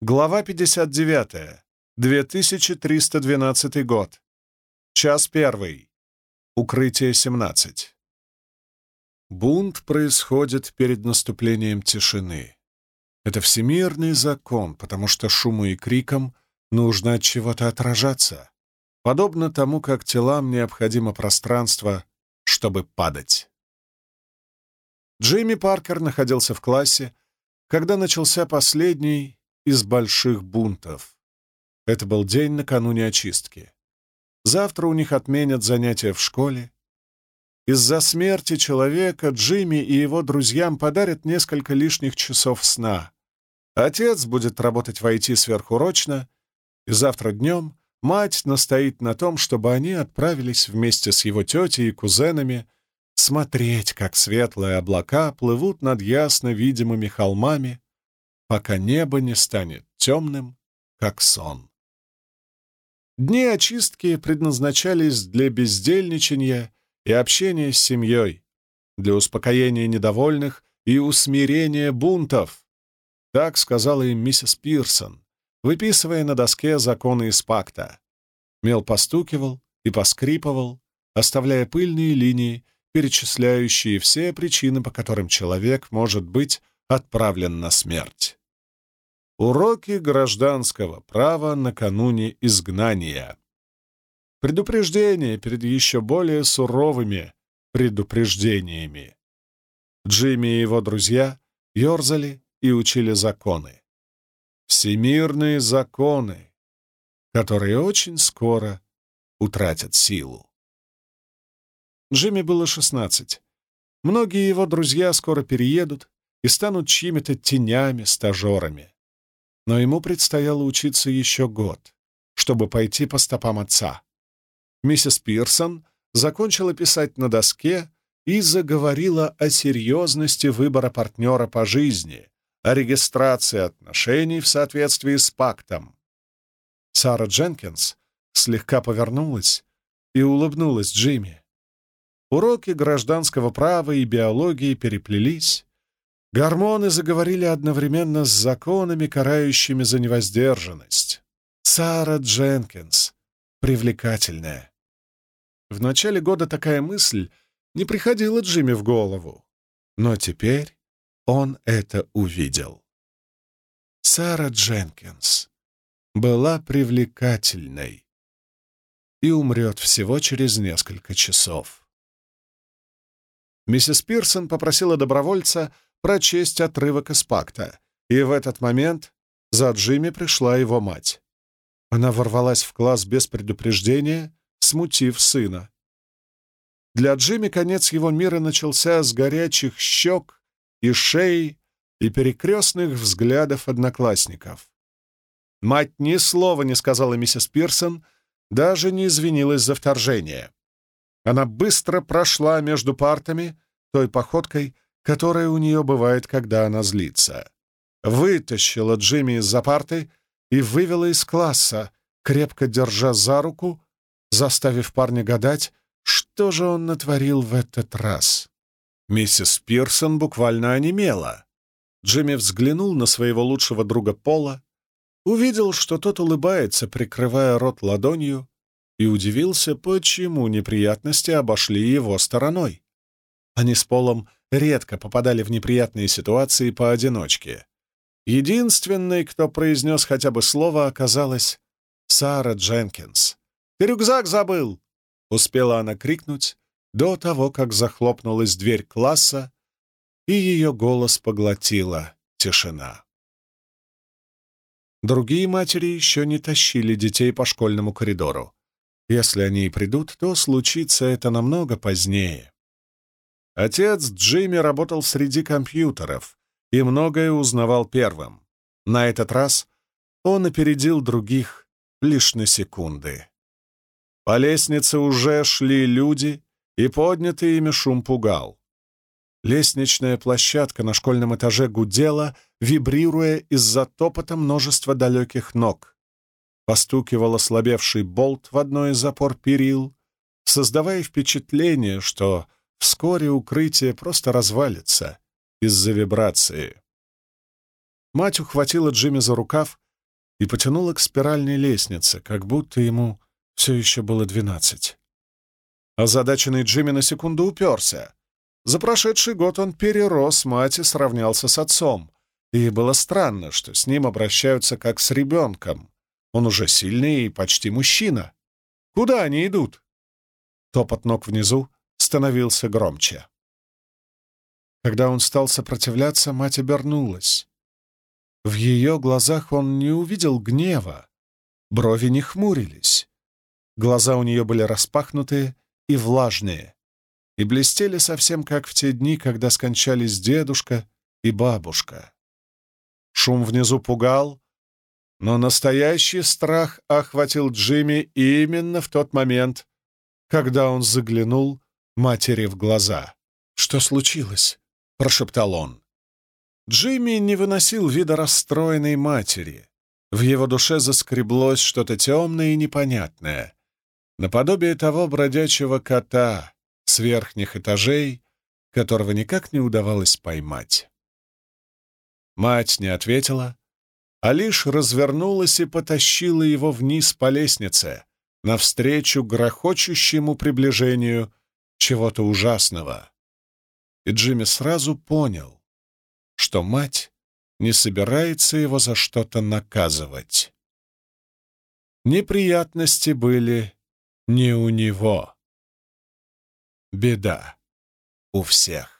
Глава 59. 2312 год. Час первый. Укрытие 17. Бунт происходит перед наступлением тишины. Это всемирный закон, потому что шуму и крикам нужно от чего-то отражаться, подобно тому, как телам необходимо пространство, чтобы падать. Джейми Паркер находился в классе, когда начался последний из больших бунтов. Это был день накануне очистки. Завтра у них отменят занятия в школе. Из-за смерти человека Джимми и его друзьям подарят несколько лишних часов сна. Отец будет работать в IT сверхурочно, и завтра днем мать настоит на том, чтобы они отправились вместе с его тетей и кузенами смотреть, как светлые облака плывут над ясно видимыми холмами, пока небо не станет темным, как сон. Дни очистки предназначались для бездельничания и общения с семьей, для успокоения недовольных и усмирения бунтов. Так сказала им миссис Пирсон, выписывая на доске законы из пакта. Мел постукивал и поскрипывал, оставляя пыльные линии, перечисляющие все причины, по которым человек может быть отправлен на смерть. Уроки гражданского права накануне изгнания. Предупреждение перед еще более суровыми предупреждениями. Джимми и его друзья ерзали и учили законы. Всемирные законы, которые очень скоро утратят силу. Джимми было шестнадцать. Многие его друзья скоро переедут и станут чьими-то тенями, стажерами но ему предстояло учиться еще год, чтобы пойти по стопам отца. Миссис Пирсон закончила писать на доске и заговорила о серьезности выбора партнера по жизни, о регистрации отношений в соответствии с пактом. Сара Дженкинс слегка повернулась и улыбнулась Джимми. Уроки гражданского права и биологии переплелись, Гормоны заговорили одновременно с законами, карающими за невоздержанность. Сара Дженкинс. Привлекательная. В начале года такая мысль не приходила Джимми в голову. Но теперь он это увидел. Сара Дженкинс была привлекательной и умрет всего через несколько часов. Миссис Пирсон попросила добровольца прочесть отрывок из пакта, и в этот момент за Джимми пришла его мать. Она ворвалась в класс без предупреждения, смутив сына. Для Джимми конец его мира начался с горячих щек и шеи и перекрестных взглядов одноклассников. Мать ни слова не сказала миссис Пирсон, даже не извинилась за вторжение. Она быстро прошла между партами, той походкой, которая у нее бывает, когда она злится. Вытащила Джимми из-за парты и вывела из класса, крепко держа за руку, заставив парня гадать, что же он натворил в этот раз. Миссис Пирсон буквально онемела. Джимми взглянул на своего лучшего друга Пола, увидел, что тот улыбается, прикрывая рот ладонью, и удивился, почему неприятности обошли его стороной. Они с Полом редко попадали в неприятные ситуации поодиночке. Единственной, кто произнес хотя бы слово, оказалась Сара Дженкинс. «Ты рюкзак забыл!» — успела она крикнуть до того, как захлопнулась дверь класса, и ее голос поглотила тишина. Другие матери еще не тащили детей по школьному коридору. Если они и придут, то случится это намного позднее. Отец Джимми работал среди компьютеров и многое узнавал первым. На этот раз он опередил других лишь на секунды. По лестнице уже шли люди, и поднятый ими шум пугал. Лестничная площадка на школьном этаже гудела, вибрируя из-за топота множества далеких ног. Постукивал ослабевший болт в одной из запор перил, создавая впечатление, что Вскоре укрытие просто развалится из-за вибрации. Мать ухватила Джимми за рукав и потянула к спиральной лестнице, как будто ему все еще было двенадцать. Озадаченный Джимми на секунду уперся. За прошедший год он перерос мать и сравнялся с отцом, и было странно, что с ним обращаются как с ребенком. Он уже сильный и почти мужчина. Куда они идут? Топот ног внизу становился громче. Когда он стал сопротивляться, мать обернулась. В ее глазах он не увидел гнева, брови не хмурились. Глаза у нее были распахнутые и влажные, и блестели совсем как в те дни, когда скончались дедушка и бабушка. Шум внизу пугал, но настоящий страх охватил Джимми именно в тот момент, когда он заглянул матери в глаза. «Что случилось?» — прошептал он. Джимми не выносил вида расстроенной матери. В его душе заскреблось что-то темное и непонятное, наподобие того бродячего кота с верхних этажей, которого никак не удавалось поймать. Мать не ответила, а лишь развернулась и потащила его вниз по лестнице, навстречу грохочущему приближению чего-то ужасного. И Джимми сразу понял, что мать не собирается его за что-то наказывать. Неприятности были не у него. Беда у всех.